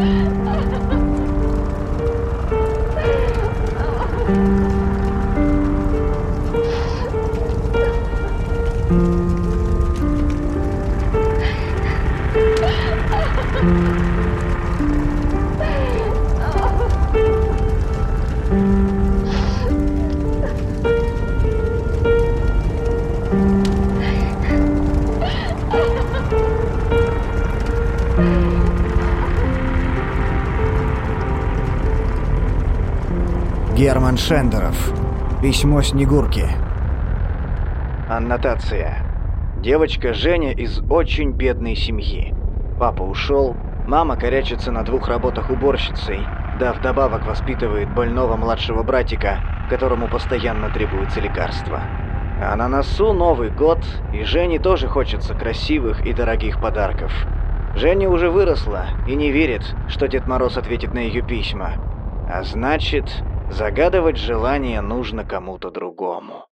Ha ha ha! Шендеров. Письмо Снегурки. Аннотация. Девочка Женя из очень бедной семьи. Папа ушел, мама корячится на двух работах уборщицей, да вдобавок воспитывает больного младшего братика, которому постоянно требуется лекарство. А на носу Новый год, и Жене тоже хочется красивых и дорогих подарков. Женя уже выросла и не верит, что Дед Мороз ответит на ее письма. А значит, Загадывать желание нужно кому-то другому.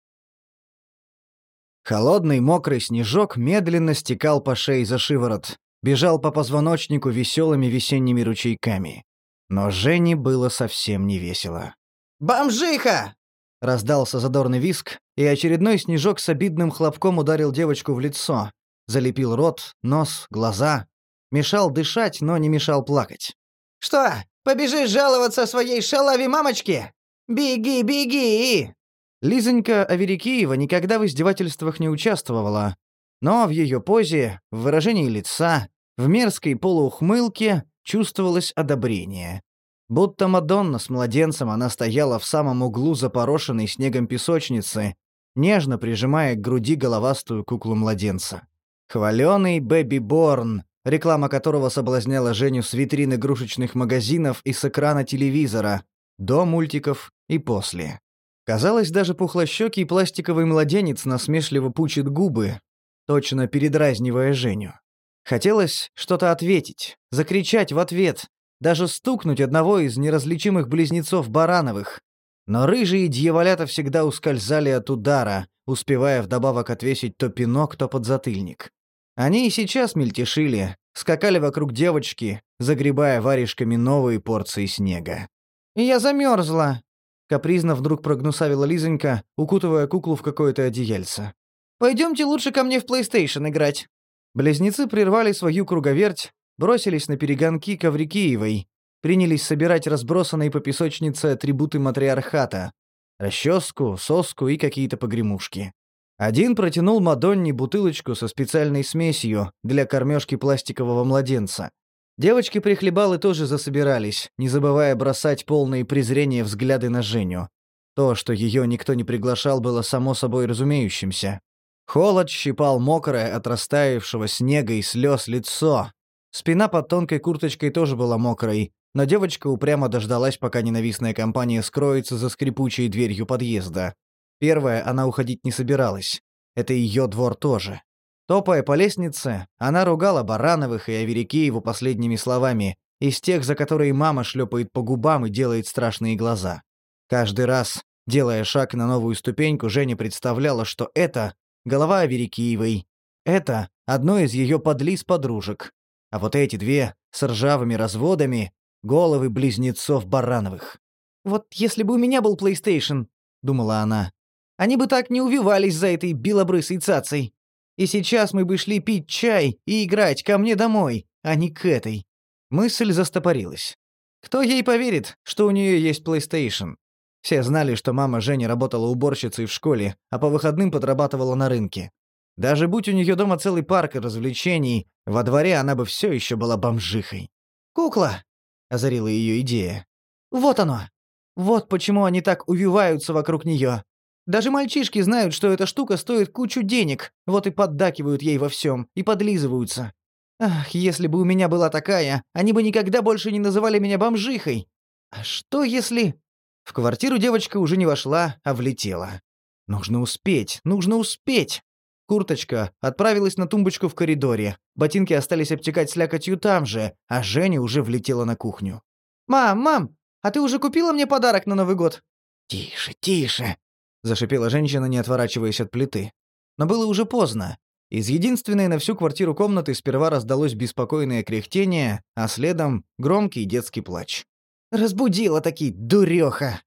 Холодный мокрый снежок медленно стекал по шее за шиворот, бежал по позвоночнику веселыми весенними ручейками. Но Жене было совсем не весело. «Бомжиха!» — раздался задорный виск, и очередной снежок с обидным хлопком ударил девочку в лицо, залепил рот, нос, глаза, мешал дышать, но не мешал плакать. «Что, Побежишь жаловаться своей шалаве мамочке? Беги, беги!» Лизонька Аверикиева никогда в издевательствах не участвовала, но в ее позе, в выражении лица, в мерзкой полуухмылке чувствовалось одобрение. Будто Мадонна с младенцем она стояла в самом углу запорошенной снегом песочницы, нежно прижимая к груди головастую куклу младенца. Хваленый Бэби Борн, реклама которого соблазняла Женю с витрин игрушечных магазинов и с экрана телевизора, до мультиков и после. Казалось, даже пухлощёкий пластиковый младенец насмешливо пучит губы, точно передразнивая Женю. Хотелось что-то ответить, закричать в ответ, даже стукнуть одного из неразличимых близнецов Барановых. Но рыжие дьяволята всегда ускользали от удара, успевая вдобавок отвесить то пинок, то подзатыльник. Они и сейчас мельтешили, скакали вокруг девочки, загребая варежками новые порции снега. «Я замерзла!» — капризно вдруг прогнусавила Лизонька, укутывая куклу в какое-то одеяльце. «Пойдемте лучше ко мне в PlayStation играть». Близнецы прервали свою круговерть, бросились на перегонки к Аврикиевой, принялись собирать разбросанные по песочнице атрибуты матриархата — расческу, соску и какие-то погремушки. Один протянул Мадонне бутылочку со специальной смесью для кормежки пластикового младенца. Девочки-прихлебалы тоже засобирались, не забывая бросать полные презрения взгляды на Женю. То, что ее никто не приглашал, было само собой разумеющимся. Холод щипал мокрое от растаявшего снега и слез лицо. Спина под тонкой курточкой тоже была мокрой, но девочка упрямо дождалась, пока ненавистная компания скроется за скрипучей дверью подъезда. Первая она уходить не собиралась. Это ее двор тоже. Топая по лестнице, она ругала Барановых и Аверикееву последними словами, из тех, за которые мама шлепает по губам и делает страшные глаза. Каждый раз, делая шаг на новую ступеньку, Женя представляла, что это голова Аверикиевой, это одно из ее подлиз-подружек, а вот эти две с ржавыми разводами — головы близнецов Барановых. «Вот если бы у меня был PlayStation», — думала она, они бы так не увивались за этой белобрысой цацей. И сейчас мы бы шли пить чай и играть ко мне домой, а не к этой». Мысль застопорилась. Кто ей поверит, что у нее есть PlayStation? Все знали, что мама Жени работала уборщицей в школе, а по выходным подрабатывала на рынке. Даже будь у нее дома целый парк развлечений, во дворе она бы все еще была бомжихой. «Кукла!» — озарила ее идея. «Вот оно! Вот почему они так увиваются вокруг нее. Даже мальчишки знают, что эта штука стоит кучу денег, вот и поддакивают ей во всем, и подлизываются. Ах, если бы у меня была такая, они бы никогда больше не называли меня бомжихой. А что если... В квартиру девочка уже не вошла, а влетела. Нужно успеть, нужно успеть. Курточка отправилась на тумбочку в коридоре. Ботинки остались обтекать слякотью там же, а Женя уже влетела на кухню. «Мам, мам, а ты уже купила мне подарок на Новый год?» «Тише, тише», зашипела женщина, не отворачиваясь от плиты. Но было уже поздно. Из единственной на всю квартиру комнаты сперва раздалось беспокойное кряхтение, а следом громкий детский плач. «Разбудила таки, дурёха!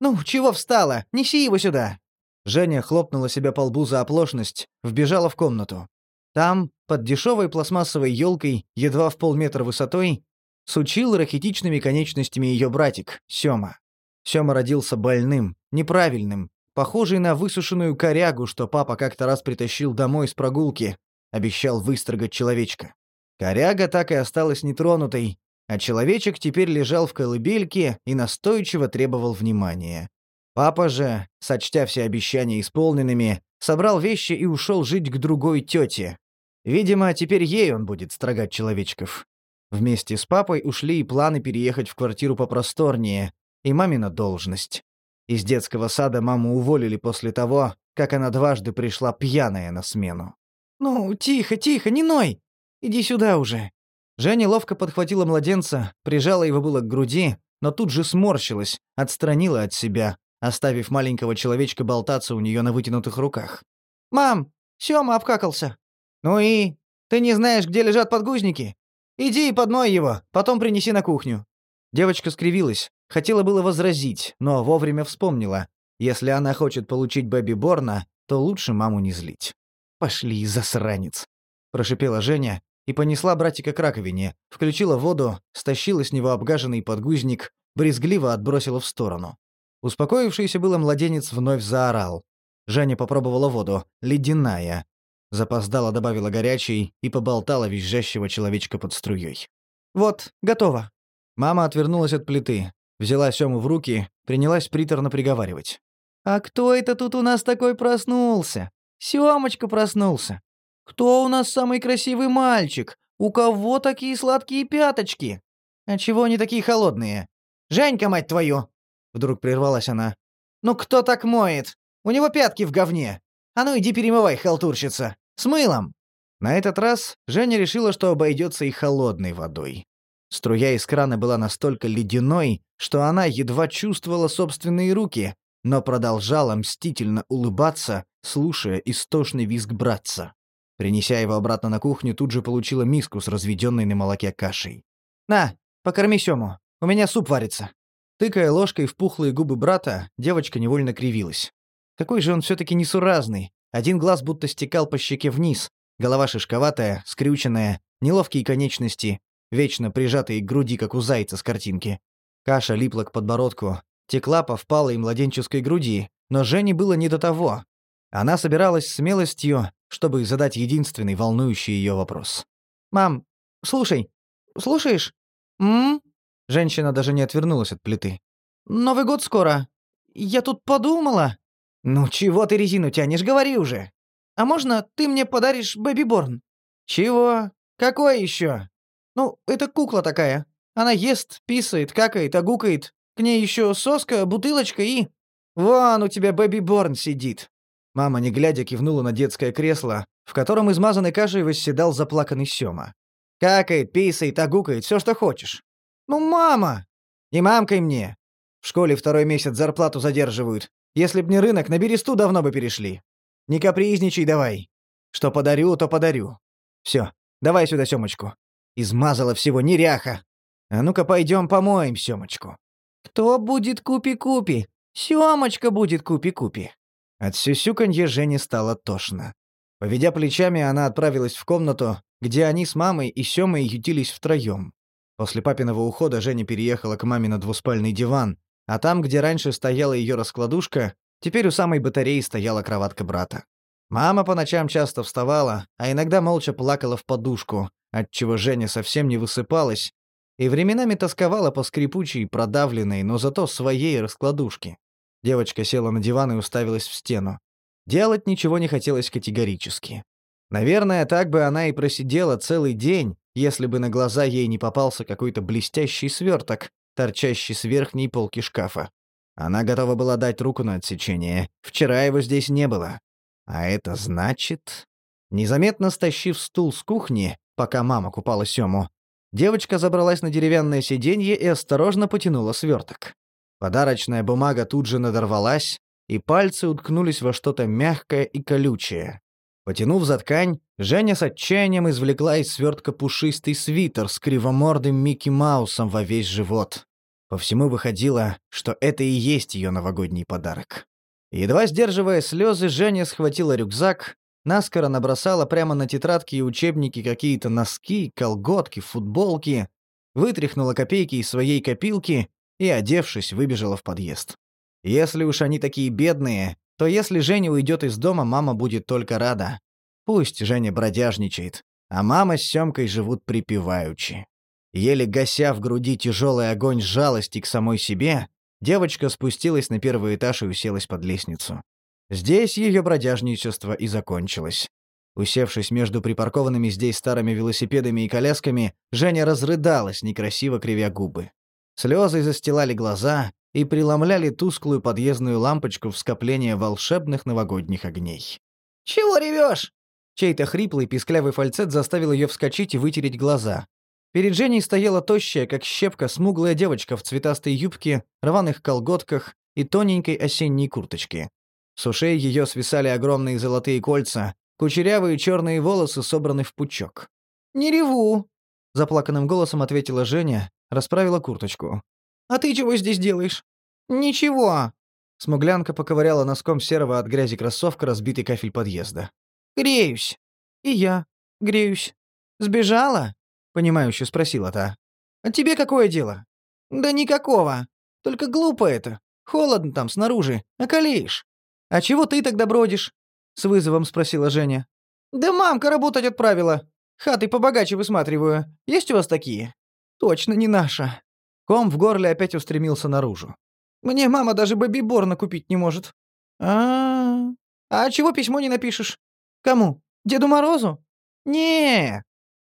Ну, чего встала? Неси его сюда!» Женя хлопнула себя по лбу за оплошность, вбежала в комнату. Там, под дешевой пластмассовой елкой, едва в полметра высотой, сучил рахитичными конечностями ее братик, Сёма. Сёма родился больным, неправильным, похожий на высушенную корягу, что папа как-то раз притащил домой с прогулки, обещал выстрогать человечка. Коряга так и осталась нетронутой, а человечек теперь лежал в колыбельке и настойчиво требовал внимания. Папа же, сочтя все обещания исполненными, собрал вещи и ушел жить к другой тете. Видимо, теперь ей он будет строгать человечков. Вместе с папой ушли и планы переехать в квартиру попросторнее, и мамина должность. Из детского сада маму уволили после того, как она дважды пришла пьяная на смену. «Ну, тихо, тихо, не ной! Иди сюда уже!» Женя ловко подхватила младенца, прижала его было к груди, но тут же сморщилась, отстранила от себя, оставив маленького человечка болтаться у нее на вытянутых руках. «Мам, Сёма обкакался». «Ну и? Ты не знаешь, где лежат подгузники? Иди и подмой его, потом принеси на кухню». Девочка скривилась, хотела было возразить, но вовремя вспомнила. Если она хочет получить Бэби Борна, то лучше маму не злить. «Пошли, засранец!» – прошипела Женя и понесла братика к раковине, включила воду, стащила с него обгаженный подгузник, брезгливо отбросила в сторону. Успокоившийся было младенец вновь заорал. Женя попробовала воду, ледяная. Запоздала добавила горячей и поболтала визжащего человечка под струей. «Вот, готово». Мама отвернулась от плиты, взяла Сёму в руки, принялась приторно приговаривать. «А кто это тут у нас такой проснулся? Сёмочка проснулся. Кто у нас самый красивый мальчик? У кого такие сладкие пяточки? А чего они такие холодные? Женька, мать твою!» Вдруг прервалась она. «Ну кто так моет? У него пятки в говне. А ну иди перемывай, халтурщица. С мылом!» На этот раз Женя решила, что обойдется и холодной водой. Струя из крана была настолько ледяной, что она едва чувствовала собственные руки, но продолжала мстительно улыбаться, слушая истошный визг братца. Принеся его обратно на кухню, тут же получила миску с разведенной на молоке кашей. «На, покорми Сему, у меня суп варится». Тыкая ложкой в пухлые губы брата, девочка невольно кривилась. Какой же он все-таки несуразный. Один глаз будто стекал по щеке вниз, голова шишковатая, скрюченная, неловкие конечности, вечно прижатые к груди, как у зайца с картинки. Каша липла к подбородку, текла по впалой младенческой груди, но Жене было не до того. Она собиралась смелостью, чтобы задать единственный волнующий ее вопрос. «Мам, слушай, слушаешь? М? Женщина даже не отвернулась от плиты. «Новый год скоро. Я тут подумала...» «Ну чего ты резину тянешь, говори уже!» «А можно ты мне подаришь Бэби-Борн?» «Чего? Какой еще?» «Ну, это кукла такая. Она ест, писает, какает, огукает. К ней еще соска, бутылочка и...» «Вон у тебя Бэби-Борн сидит!» Мама, не глядя, кивнула на детское кресло, в котором измазанной кашей восседал заплаканный Сёма. «Какает, писает, огукает, все, что хочешь. «Ну, мама!» «И мамкой мне. В школе второй месяц зарплату задерживают. Если б не рынок, на бересту давно бы перешли. Не капризничай давай. Что подарю, то подарю. Все, давай сюда Сёмочку. Измазала всего неряха. А ну-ка пойдем помоем Сёмочку». «Кто будет купи-купи? Сёмочка будет купи-купи». От сюсюканья Жене стало тошно. Поведя плечами, она отправилась в комнату, где они с мамой и Сёмой ютились втроём. После папиного ухода Женя переехала к маме на двуспальный диван, а там, где раньше стояла ее раскладушка, теперь у самой батареи стояла кроватка брата. Мама по ночам часто вставала, а иногда молча плакала в подушку, отчего Женя совсем не высыпалась, и временами тосковала по скрипучей, продавленной, но зато своей раскладушке. Девочка села на диван и уставилась в стену. Делать ничего не хотелось категорически. Наверное, так бы она и просидела целый день, если бы на глаза ей не попался какой-то блестящий сверток, торчащий с верхней полки шкафа. Она готова была дать руку на отсечение. Вчера его здесь не было. А это значит... Незаметно стащив стул с кухни, пока мама купала Сему, девочка забралась на деревянное сиденье и осторожно потянула сверток. Подарочная бумага тут же надорвалась, и пальцы уткнулись во что-то мягкое и колючее. Потянув за ткань, Женя с отчаянием извлекла из свертка пушистый свитер с кривомордым Микки Маусом во весь живот. По всему выходило, что это и есть ее новогодний подарок. Едва сдерживая слезы, Женя схватила рюкзак, наскоро набросала прямо на тетрадки и учебники какие-то носки, колготки, футболки, вытряхнула копейки из своей копилки и, одевшись, выбежала в подъезд. Если уж они такие бедные, то если Женя уйдет из дома, мама будет только рада. Пусть Женя бродяжничает, а мама с Сёмкой живут припеваючи. Еле гася в груди тяжелый огонь жалости к самой себе, девочка спустилась на первый этаж и уселась под лестницу. Здесь ее бродяжничество и закончилось. Усевшись между припаркованными здесь старыми велосипедами и колясками, Женя разрыдалась, некрасиво кривя губы. Слезы застилали глаза и преломляли тусклую подъездную лампочку в скопление волшебных новогодних огней. «Чего ревешь?» Чей-то хриплый писклявый фальцет заставил ее вскочить и вытереть глаза. Перед Женей стояла тощая, как щепка, смуглая девочка в цветастой юбке, рваных колготках и тоненькой осенней курточке. С ушей ее свисали огромные золотые кольца, кучерявые черные волосы собраны в пучок. «Не реву», — заплаканным голосом ответила Женя, расправила курточку. «А ты чего здесь делаешь?» «Ничего». Смуглянка поковыряла носком серого от грязи кроссовка разбитый кафель подъезда. «Греюсь». «И я. Греюсь». «Сбежала?» — понимающе спросила та. «А тебе какое дело?» «Да никакого. Только глупо это. Холодно там снаружи, околеешь». «А чего ты тогда бродишь?» — с вызовом спросила Женя. «Да мамка работать отправила. Хаты побогаче высматриваю. Есть у вас такие?» «Точно не наша». Ком в горле опять устремился наружу. «Мне мама даже бэби-борна купить не может». А, -а, а А чего письмо не напишешь?» «Кому? Деду Морозу?» не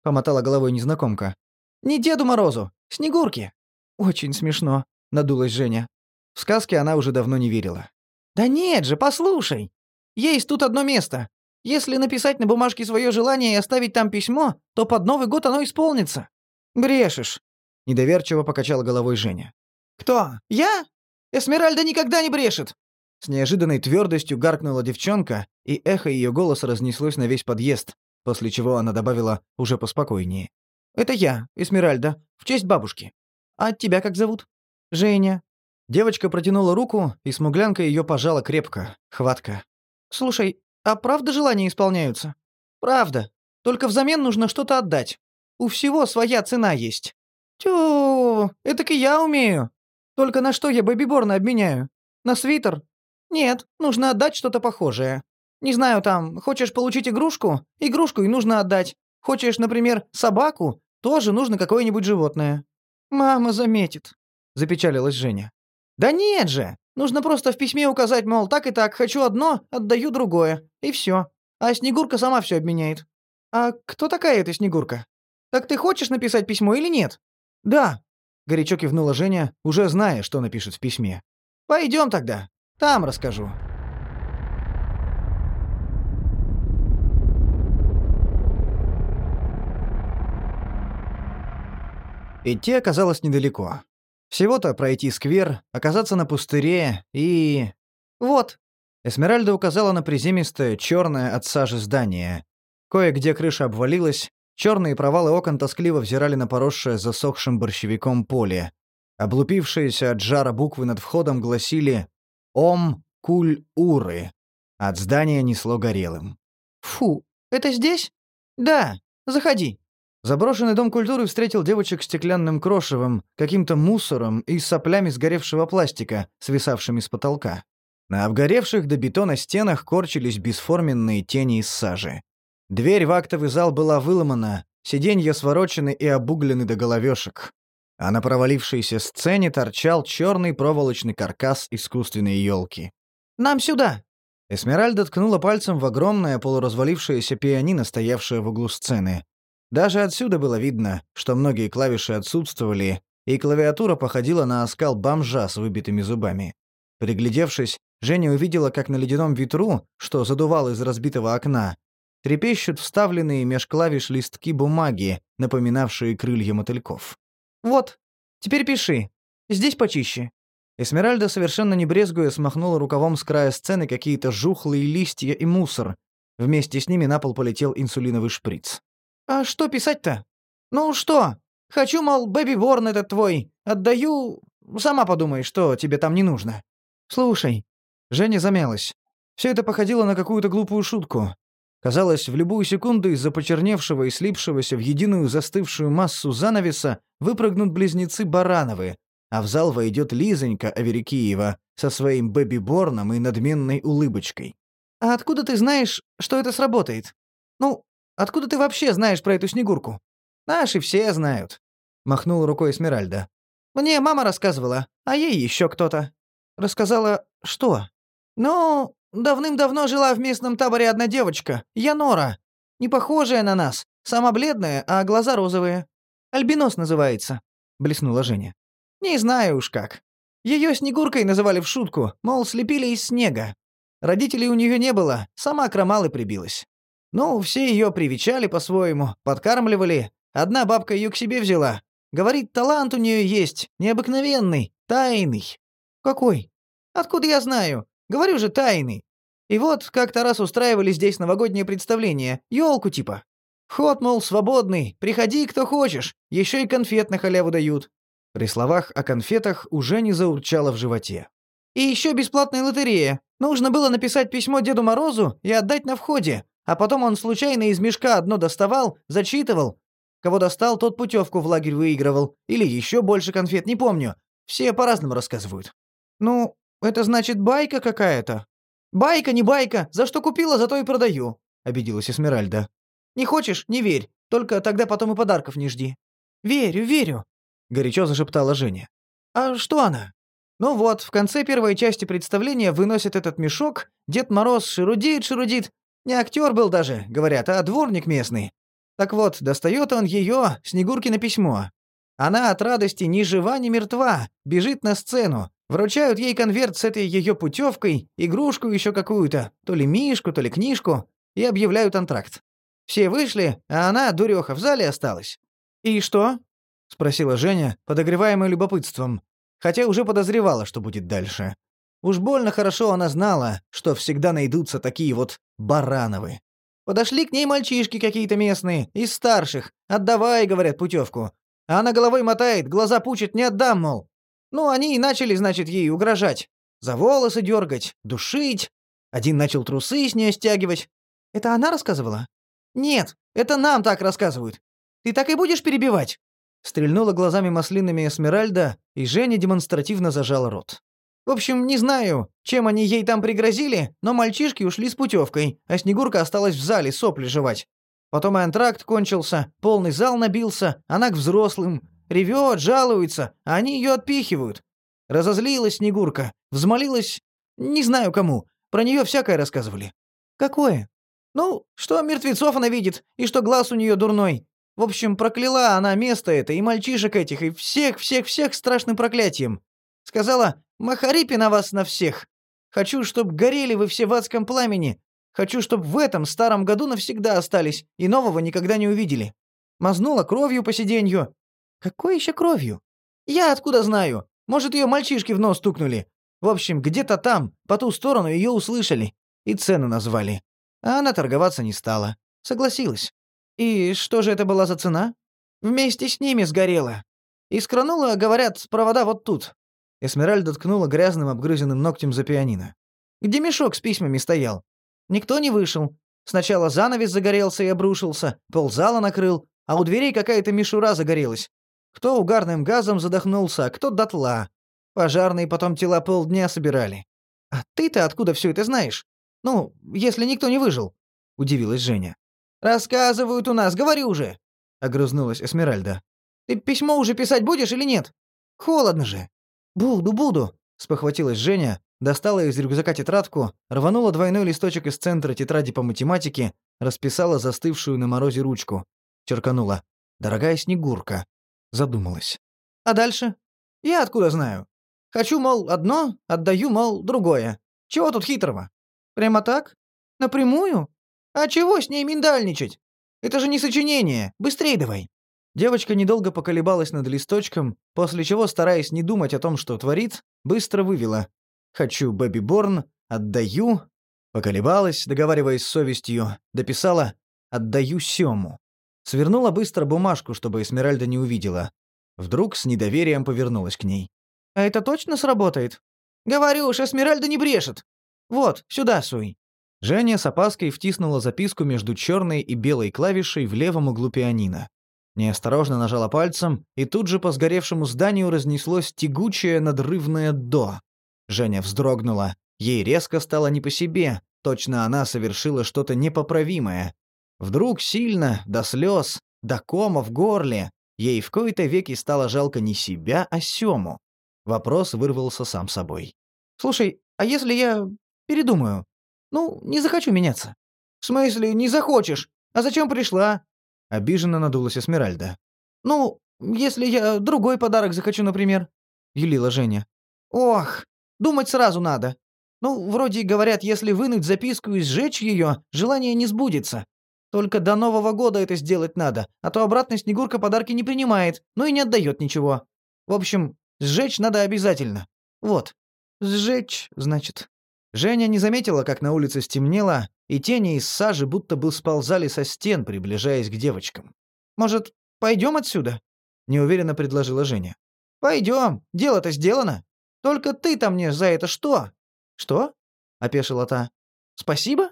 помотала головой незнакомка. «Не Деду Морозу, Снегурке». «Очень смешно», — надулась Женя. В сказке она уже давно не верила. «Да нет же, послушай. Есть тут одно место. Если написать на бумажке свое желание и оставить там письмо, то под Новый год оно исполнится». «Брешешь», — недоверчиво покачала головой Женя. «Кто? Я? Эсмеральда никогда не брешет!» С неожиданной твердостью гаркнула девчонка, и эхо ее голоса разнеслось на весь подъезд, после чего она добавила уже поспокойнее. «Это я, Эсмеральда, в честь бабушки. А тебя как зовут?» «Женя». Девочка протянула руку, и смуглянка ее пожала крепко, хватко. «Слушай, а правда желания исполняются?» «Правда. Только взамен нужно что-то отдать. У всего своя цена есть». «Тю, это и я умею. Только на что я бэби-борна обменяю? На свитер? Нет, нужно отдать что-то похожее. Не знаю, там, хочешь получить игрушку? Игрушку и нужно отдать. Хочешь, например, собаку? Тоже нужно какое-нибудь животное. Мама заметит, запечалилась Женя. Да нет же, нужно просто в письме указать, мол, так и так, хочу одно, отдаю другое, и все. А Снегурка сама все обменяет. А кто такая эта Снегурка? Так ты хочешь написать письмо или нет? Да, горячо кивнула Женя, уже зная, что напишет в письме. Пойдем тогда. Там расскажу». Идти оказалось недалеко. Всего-то пройти сквер, оказаться на пустыре и... «Вот!» Эсмеральда указала на приземистое, черное от сажи здание. Кое-где крыша обвалилась, черные провалы окон тоскливо взирали на поросшее засохшим борщевиком поле. Облупившиеся от жара буквы над входом гласили Ом-Куль-Уры. От здания несло горелым. «Фу, это здесь?» «Да, заходи». Заброшенный дом культуры встретил девочек стеклянным крошевом, каким-то мусором и соплями сгоревшего пластика, свисавшими с потолка. На обгоревших до бетона стенах корчились бесформенные тени из сажи. Дверь в актовый зал была выломана, сиденья сворочены и обуглены до головешек а на провалившейся сцене торчал черный проволочный каркас искусственной елки. «Нам сюда!» Эсмеральда ткнула пальцем в огромное полуразвалившееся пианино, стоявшее в углу сцены. Даже отсюда было видно, что многие клавиши отсутствовали, и клавиатура походила на оскал бомжа с выбитыми зубами. Приглядевшись, Женя увидела, как на ледяном ветру, что задувал из разбитого окна, трепещут вставленные меж клавиш листки бумаги, напоминавшие крылья мотыльков. «Вот, теперь пиши. Здесь почище». Эсмеральда, совершенно не брезгуя, смахнула рукавом с края сцены какие-то жухлые листья и мусор. Вместе с ними на пол полетел инсулиновый шприц. «А что писать-то? Ну что? Хочу, мол, бэби-борн этот твой. Отдаю... Сама подумай, что тебе там не нужно. Слушай». Женя замялась. Все это походило на какую-то глупую шутку. Казалось, в любую секунду из-за почерневшего и слипшегося в единую застывшую массу занавеса выпрыгнут близнецы Барановы, а в зал войдет Лизонька Аверикиева со своим бэби-борном и надменной улыбочкой. «А откуда ты знаешь, что это сработает? Ну, откуда ты вообще знаешь про эту Снегурку?» «Наши все знают», — махнул рукой Эсмеральда. «Мне мама рассказывала, а ей еще кто-то». «Рассказала что?» «Ну, давным-давно жила в местном таборе одна девочка, Янора. Не похожая на нас, сама бледная, а глаза розовые. Альбинос называется», — блеснула Женя. «Не знаю уж как. Ее Снегуркой называли в шутку, мол, слепили из снега. Родителей у нее не было, сама к и прибилась. Ну, все ее привечали по-своему, подкармливали. Одна бабка ее к себе взяла. Говорит, талант у нее есть, необыкновенный, тайный. Какой? Откуда я знаю? Говорю же, тайный. И вот как-то раз устраивали здесь новогоднее представление, елку типа. Ход, мол, свободный, приходи, кто хочешь, еще и конфет на халяву дают. При словах о конфетах уже не заурчало в животе. И еще бесплатная лотерея. Нужно было написать письмо Деду Морозу и отдать на входе, а потом он случайно из мешка одно доставал, зачитывал. Кого достал, тот путевку в лагерь выигрывал. Или еще больше конфет, не помню. Все по-разному рассказывают. Ну, это значит байка какая-то. Байка, не байка. За что купила, зато и продаю. Обиделась Эсмеральда. Не хочешь, не верь. Только тогда потом и подарков не жди. Верю, верю. Горячо зашептала Женя. А что она? Ну вот, в конце первой части представления выносит этот мешок, Дед Мороз шерудит, шерудит. Не актер был даже, говорят, а дворник местный. Так вот, достает он ее, Снегуркино письмо. Она от радости ни жива, ни мертва, бежит на сцену. Вручают ей конверт с этой ее путевкой, игрушку еще какую-то, то ли мишку, то ли книжку, и объявляют антракт. Все вышли, а она, дуреха, в зале осталась. «И что?» — спросила Женя, подогреваемая любопытством хотя уже подозревала, что будет дальше. Уж больно хорошо она знала, что всегда найдутся такие вот барановы. Подошли к ней мальчишки какие-то местные, из старших. «Отдавай», — говорят, путевку. А она головой мотает, глаза пучит, не отдам, мол. Ну, они и начали, значит, ей угрожать. За волосы дергать, душить. Один начал трусы с нее стягивать. Это она рассказывала? Нет, это нам так рассказывают. Ты так и будешь перебивать? Стрельнула глазами маслинами Эсмеральда, и Женя демонстративно зажал рот. В общем, не знаю, чем они ей там пригрозили, но мальчишки ушли с путевкой, а Снегурка осталась в зале сопли жевать. Потом и антракт кончился, полный зал набился, она к взрослым. Ревет, жалуется, а они ее отпихивают. Разозлилась Снегурка, взмолилась... Не знаю кому, про нее всякое рассказывали. Какое? Ну, что мертвецов она видит, и что глаз у нее дурной, в общем, прокляла она место это и мальчишек этих, и всех-всех-всех страшным проклятием. Сказала, «Махарипи на вас на всех. Хочу, чтоб горели вы все в адском пламени. Хочу, чтоб в этом старом году навсегда остались и нового никогда не увидели». Мазнула кровью по сиденью. «Какой еще кровью?» «Я откуда знаю? Может, ее мальчишки в нос стукнули. В общем, где-то там, по ту сторону, ее услышали. И цену назвали. А она торговаться не стала. Согласилась. «И что же это была за цена?» «Вместе с ними сгорела. Искранула, говорят, провода вот тут». Эсмеральда ткнула грязным обгрызенным ногтем за пианино. «Где мешок с письмами стоял?» Никто не вышел. Сначала занавес загорелся и обрушился, ползала накрыл, а у дверей какая-то мишура загорелась. Кто угарным газом задохнулся, а кто дотла. Пожарные потом тела полдня собирали. «А ты-то откуда все это знаешь? Ну, если никто не выжил?» — удивилась Женя. «Рассказывают у нас, говори уже!» — огрызнулась Эсмеральда. «Ты письмо уже писать будешь или нет? Холодно же!» «Буду, буду!» — спохватилась Женя, достала из рюкзака тетрадку, рванула двойной листочек из центра тетради по математике, расписала застывшую на морозе ручку. Черканула. «Дорогая Снегурка». Задумалась. «А дальше?» «Я откуда знаю? Хочу, мол, одно, отдаю, мол, другое. Чего тут хитрого?» «Прямо так? Напрямую? «А чего с ней миндальничать? Это же не сочинение. Быстрей давай!» Девочка недолго поколебалась над листочком, после чего, стараясь не думать о том, что творит, быстро вывела. «Хочу Бэби Борн, отдаю...» Поколебалась, договариваясь с совестью, дописала «Отдаю Сему». Свернула быстро бумажку, чтобы Эсмеральда не увидела. Вдруг с недоверием повернулась к ней. «А это точно сработает?» «Говорю уж, Эсмеральда не брешет. Вот, сюда суй». Женя с опаской втиснула записку между черной и белой клавишей в левом углу пианино. Неосторожно нажала пальцем, и тут же по сгоревшему зданию разнеслось тягучее надрывное «до». Женя вздрогнула. Ей резко стало не по себе, точно она совершила что-то непоправимое. Вдруг сильно, до слез, до кома в горле, ей в кои-то веки стало жалко не себя, а Сему. Вопрос вырвался сам собой. «Слушай, а если я передумаю? Ну, не захочу меняться». «В смысле, не захочешь? А зачем пришла?» Обиженно надулась Эсмеральда. «Ну, если я другой подарок захочу, например», — юлила Женя. «Ох, думать сразу надо. Ну, вроде говорят, если вынуть записку и сжечь ее, желание не сбудется. Только до Нового года это сделать надо, а то обратно Снегурка подарки не принимает, ну и не отдает ничего. В общем, сжечь надо обязательно. Вот. Сжечь, значит. Женя не заметила, как на улице стемнело, и тени из сажи будто бы сползали со стен, приближаясь к девочкам. «Может, пойдем отсюда?» — неуверенно предложила Женя. «Пойдем, дело-то сделано. Только ты-то мне за это что?» «Что?» — опешила та. «Спасибо?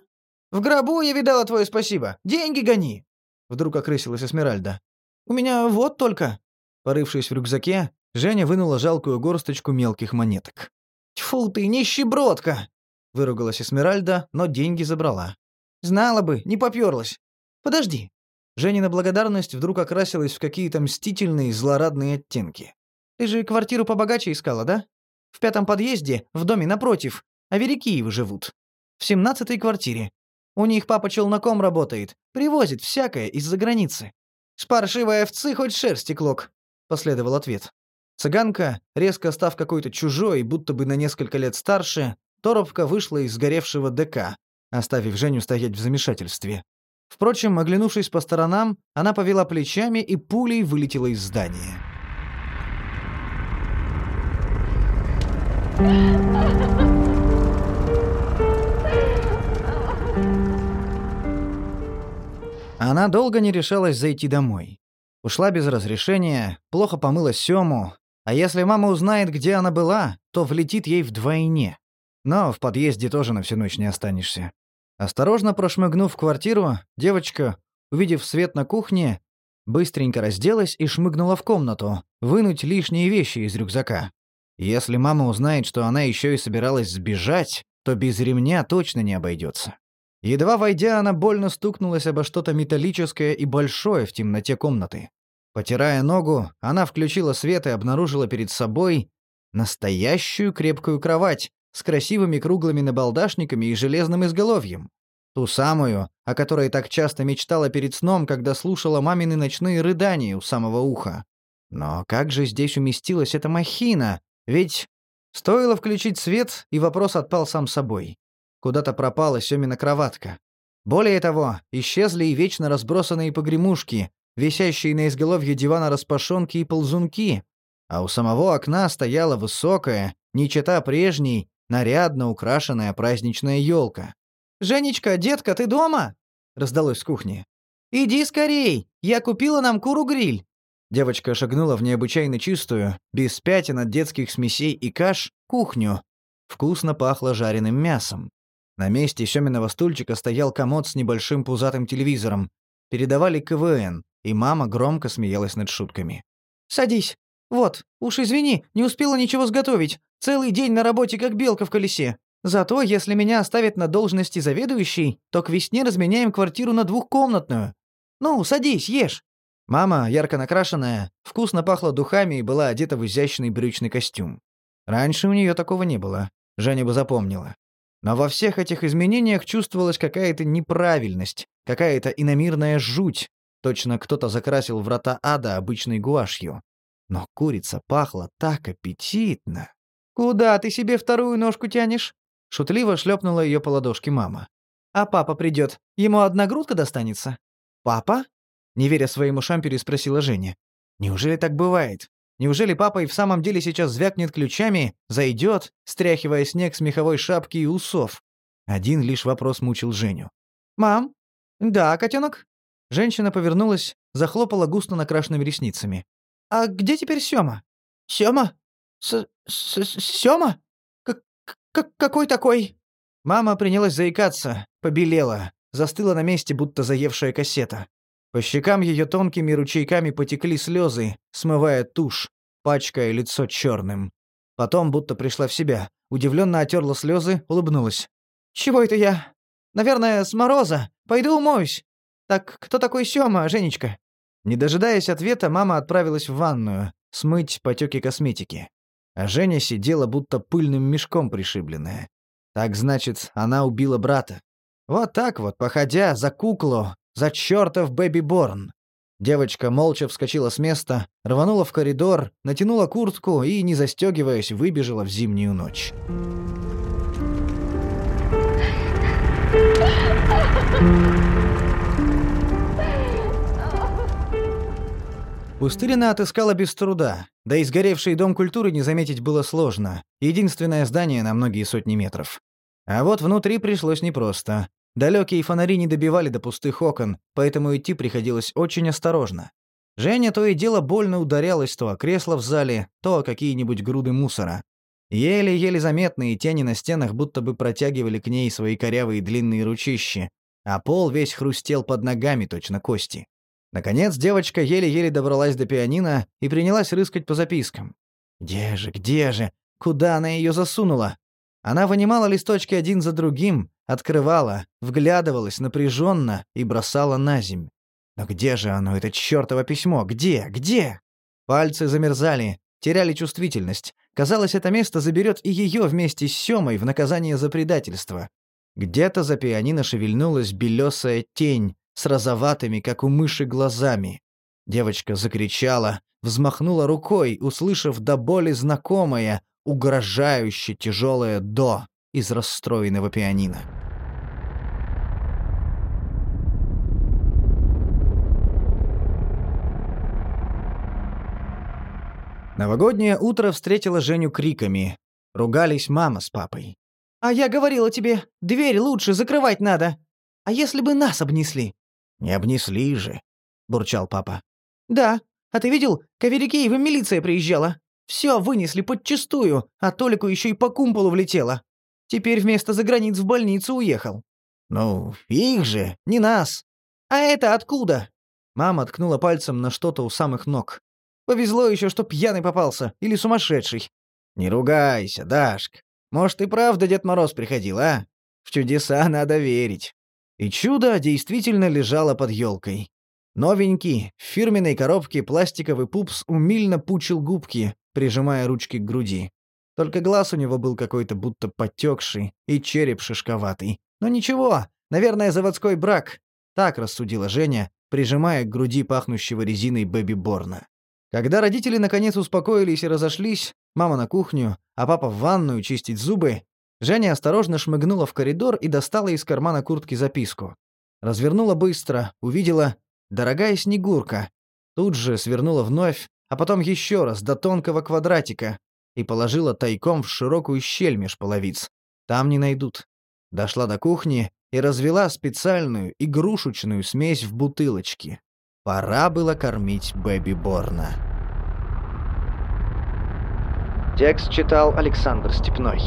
В гробу я видала твое спасибо. Деньги гони!» Вдруг окрысилась Эсмеральда. «У меня вот только...» Порывшись в рюкзаке, Женя вынула жалкую горсточку мелких монеток. «Тьфу ты, нищебродка!» Выругалась Эсмеральда, но деньги забрала. «Знала бы, не попёрлась. Подожди». Женина благодарность вдруг окрасилась в какие-то мстительные, злорадные оттенки. «Ты же квартиру побогаче искала, да? В пятом подъезде, в доме напротив. Аверикиевы живут. В семнадцатой квартире. У них папа челноком работает, привозит всякое из-за границы. С паршивой овцы хоть шерсти клок», — последовал ответ. Цыганка, резко став какой-то чужой, будто бы на несколько лет старше, Торопка вышла из сгоревшего ДК, оставив Женю стоять в замешательстве. Впрочем, оглянувшись по сторонам, она повела плечами и пулей вылетела из здания. Она долго не решалась зайти домой. Ушла без разрешения, плохо помыла Сему, а если мама узнает, где она была, то влетит ей вдвойне. Но в подъезде тоже на всю ночь не останешься. Осторожно прошмыгнув в квартиру, девочка, увидев свет на кухне, быстренько разделась и шмыгнула в комнату, вынуть лишние вещи из рюкзака. Если мама узнает, что она еще и собиралась сбежать, то без ремня точно не обойдется. Едва войдя, она больно стукнулась обо что-то металлическое и большое в темноте комнаты. Потирая ногу, она включила свет и обнаружила перед собой настоящую крепкую кровать, с красивыми круглыми набалдашниками и железным изголовьем. Ту самую, о которой так часто мечтала перед сном, когда слушала мамины ночные рыдания у самого уха. Но как же здесь уместилась эта махина? Ведь стоило включить свет, и вопрос отпал сам собой. Куда-то пропала Сёмина кроватка. Более того, исчезли и вечно разбросанные погремушки, висящие на изголовье дивана распашонки и ползунки, а у самого окна стояла высокая, не чета прежней, нарядно украшенная праздничная елка. «Женечка, детка, ты дома?» — раздалось с кухни. «Иди скорей! Я купила нам куру-гриль!» Девочка шагнула в необычайно чистую, без пятен от детских смесей и каш, кухню. Вкусно пахло жареным мясом. На месте Сёминого стульчика стоял комод с небольшим пузатым телевизором. Передавали КВН, и мама громко смеялась над шутками. «Садись. Вот, уж извини, не успела ничего сготовить. Целый день на работе, как белка в колесе. Зато, если меня оставят на должности заведующей, то к весне разменяем квартиру на двухкомнатную. Ну, садись, ешь». Мама, ярко накрашенная, вкусно пахла духами и была одета в изящный брючный костюм. Раньше у нее такого не было, Женя бы запомнила. Но во всех этих изменениях чувствовалась какая-то неправильность, какая-то иномирная жуть. Точно кто-то закрасил врата ада обычной гуашью. Но курица пахла так аппетитно. «Куда ты себе вторую ножку тянешь?» Шутливо шлепнула ее по ладошке мама. «А папа придет. Ему одна грудка достанется?» «Папа?» Не веря своим ушам, переспросила Женя. «Неужели так бывает? Неужели папа и в самом деле сейчас звякнет ключами, зайдет, стряхивая снег с меховой шапки и усов? Один лишь вопрос мучил Женю. «Мам?» «Да, котенок?» Женщина повернулась, захлопала густо накрашенными ресницами. «А где теперь Сёма?» «Сёма? С -с Сёма? К -к Какой такой?» Мама принялась заикаться, побелела, застыла на месте, будто заевшая кассета. По щекам ее тонкими ручейками потекли слезы, смывая тушь, пачкая лицо черным. Потом будто пришла в себя, удивленно отерла слезы, улыбнулась. «Чего это я? Наверное, с мороза. Пойду умоюсь. Так кто такой Сёма, Женечка?» Не дожидаясь ответа, мама отправилась в ванную, смыть потеки косметики. А Женя сидела будто пыльным мешком пришибленная. Так значит, она убила брата. Вот так вот, походя за куклу, за чертов Бэби-Борн. Девочка молча вскочила с места, рванула в коридор, натянула куртку и, не застегиваясь, выбежала в зимнюю ночь. Пустырина отыскала без труда, да и сгоревший дом культуры не заметить было сложно. Единственное здание на многие сотни метров. А вот внутри пришлось непросто. Далекие фонари не добивали до пустых окон, поэтому идти приходилось очень осторожно. Женя то и дело больно ударялась то о кресло в зале, то о какие-нибудь груды мусора. Еле-еле заметные тени на стенах будто бы протягивали к ней свои корявые длинные ручищи, а пол весь хрустел под ногами точно кости. Наконец девочка еле-еле добралась до пианино и принялась рыскать по запискам. Где же, где же? Куда она ее засунула? Она вынимала листочки один за другим, открывала, вглядывалась напряженно и бросала на земь. Но где же оно, это чёртово письмо? Где? Где? Пальцы замерзали, теряли чувствительность. Казалось, это место заберет и ее вместе с Семой в наказание за предательство. Где-то за пианино шевельнулась белесая тень, с розоватыми, как у мыши, глазами. Девочка закричала, взмахнула рукой, услышав до боли знакомое, угрожающе тяжелое «до» из расстроенного пианино. Новогоднее утро встретило Женю криками. Ругались мама с папой. «А я говорила тебе, дверь лучше закрывать надо. А если бы нас обнесли?» «Не обнесли же», — бурчал папа. «Да. А ты видел, к Аверикеевым милиция приезжала. Все вынесли подчистую, а Толику еще и по кумполу влетело. Теперь вместо заграниц в больницу уехал». «Ну, их же, не нас». «А это откуда?» Мама ткнула пальцем на что-то у самых ног. «Повезло еще, что пьяный попался, или сумасшедший». «Не ругайся, Дашк. Может, и правда Дед Мороз приходил, а? В чудеса надо верить». И чудо действительно лежало под елкой. Новенький, в фирменной коробке пластиковый пупс умильно пучил губки, прижимая ручки к груди. Только глаз у него был какой-то будто потекший и череп шишковатый. Но ничего, наверное, заводской брак. Так рассудила Женя, прижимая к груди пахнущего резиной Бэби Борна. Когда родители наконец успокоились и разошлись, мама на кухню, а папа в ванную чистить зубы, Женя осторожно шмыгнула в коридор и достала из кармана куртки записку. Развернула быстро, увидела «Дорогая Снегурка». Тут же свернула вновь, а потом еще раз до тонкого квадратика и положила тайком в широкую щель меж половиц. Там не найдут. Дошла до кухни и развела специальную игрушечную смесь в бутылочке. Пора было кормить Бэби Борна. Текст читал Александр Степной.